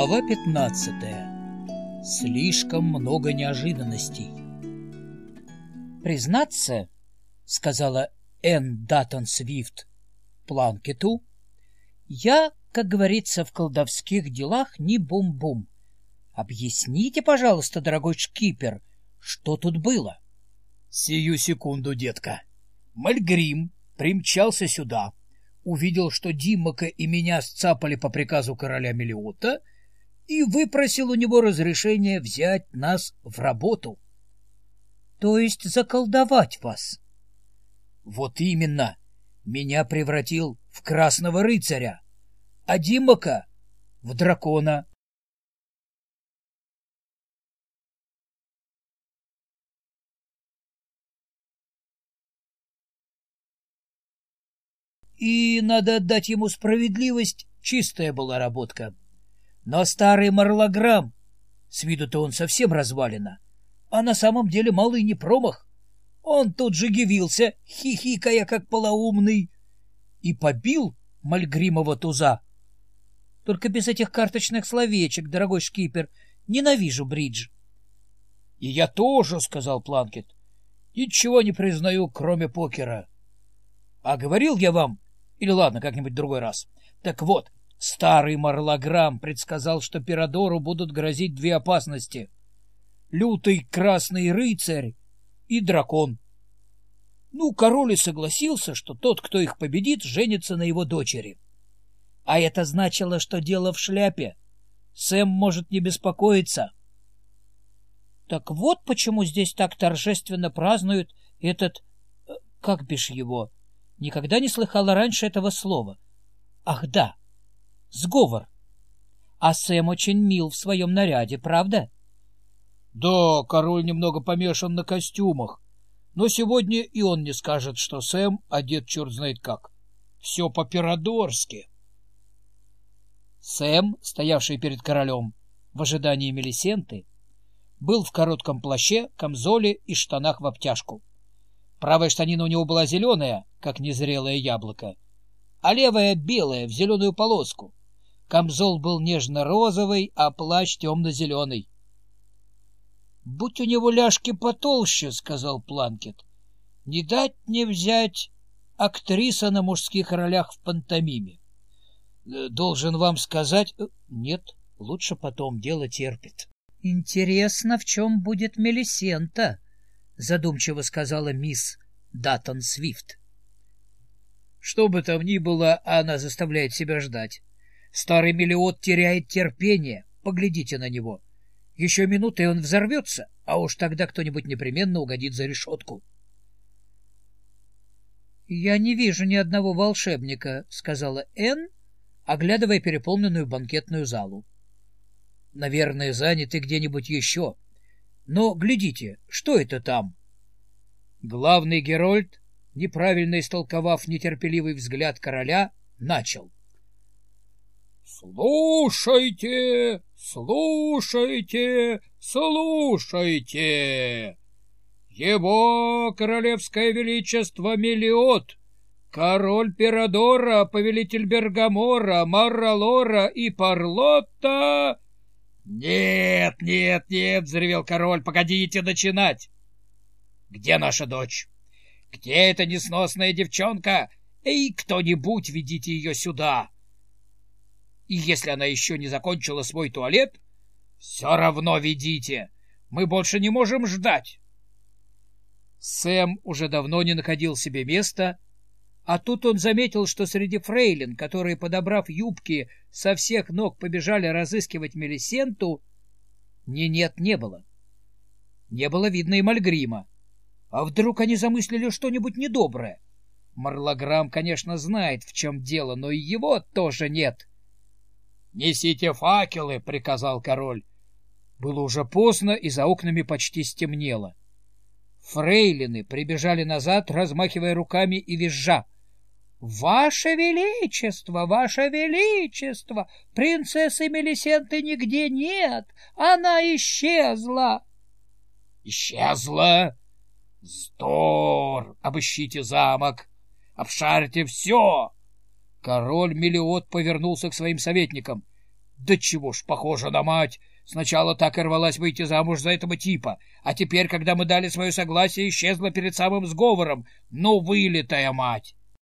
Глава 15. Слишком много неожиданностей. «Признаться, — сказала Энн Даттон Свифт Планкету, — я, как говорится в колдовских делах, не бум-бум. Объясните, пожалуйста, дорогой шкипер, что тут было?» «Сию секунду, детка. Мальгрим примчался сюда» увидел, что Димака и меня сцапали по приказу короля Мелиота и выпросил у него разрешение взять нас в работу. — То есть заколдовать вас? — Вот именно. Меня превратил в красного рыцаря, а Димака — в дракона. И, надо отдать ему справедливость, чистая была работка. Но старый марлограмм, с виду-то он совсем развалина, а на самом деле малый не промах. Он тут же явился, хихикая, как полоумный, и побил Мальгримова туза. Только без этих карточных словечек, дорогой шкипер, ненавижу бридж. — И я тоже, — сказал Планкет, — ничего не признаю, кроме покера. А говорил я вам, или ладно, как-нибудь другой раз. Так вот, старый Марлограмм предсказал, что Пирадору будут грозить две опасности. Лютый красный рыцарь и дракон. Ну, король и согласился, что тот, кто их победит, женится на его дочери. А это значило, что дело в шляпе. Сэм может не беспокоиться. Так вот почему здесь так торжественно празднуют этот... Э, как бишь его? Никогда не слыхала раньше этого слова. Ах, да, сговор. А Сэм очень мил в своем наряде, правда? Да, король немного помешан на костюмах. Но сегодня и он не скажет, что Сэм одет черт знает как. Все по-пирадорски. Сэм, стоявший перед королем в ожидании Мелисенты, был в коротком плаще, камзоле и штанах в обтяжку. Правая штанина у него была зеленая, как незрелое яблоко, а левая — белая, в зеленую полоску. Камзол был нежно-розовый, а плащ темно-зеленый. — Будь у него ляжки потолще, — сказал Планкет. — Не дать не взять актриса на мужских ролях в пантомиме. Должен вам сказать... Э, нет, лучше потом, дело терпит. — Интересно, в чем будет Мелисента? — задумчиво сказала мисс Даттон Свифт. Что бы там ни было, она заставляет себя ждать. Старый Мелиот теряет терпение. Поглядите на него. Еще минуты, и он взорвется, а уж тогда кто-нибудь непременно угодит за решетку. — Я не вижу ни одного волшебника, — сказала Энн, оглядывая переполненную банкетную залу. — Наверное, заняты где-нибудь еще. Но глядите, что это там? Главный Герольд неправильно истолковав нетерпеливый взгляд короля, начал. «Слушайте, слушайте, слушайте! Его королевское величество Мелиот, король Пирадора, повелитель Бергамора, Марралора и Парлотта...» «Нет, нет, нет!» — взревел король. «Погодите начинать!» «Где наша дочь?» Где эта несносная девчонка? Эй, кто-нибудь, ведите ее сюда. И если она еще не закончила свой туалет, все равно ведите. Мы больше не можем ждать. Сэм уже давно не находил себе места, а тут он заметил, что среди фрейлин, которые, подобрав юбки, со всех ног побежали разыскивать Мелисенту, ни нет не было. Не было видно и Мальгрима. А вдруг они замыслили что-нибудь недоброе? Марлограмм, конечно, знает, в чем дело, но и его тоже нет. — Несите факелы, — приказал король. Было уже поздно, и за окнами почти стемнело. Фрейлины прибежали назад, размахивая руками и визжа. — Ваше Величество, Ваше Величество! Принцессы Мелисенты нигде нет! Она исчезла! — Исчезла? Здор! Обыщите замок! Обшарьте все! Король Мелиот повернулся к своим советникам. Да чего ж похожа на мать! Сначала так и рвалась выйти замуж за этого типа, а теперь, когда мы дали свое согласие, исчезла перед самым сговором. Ну, вылитая мать!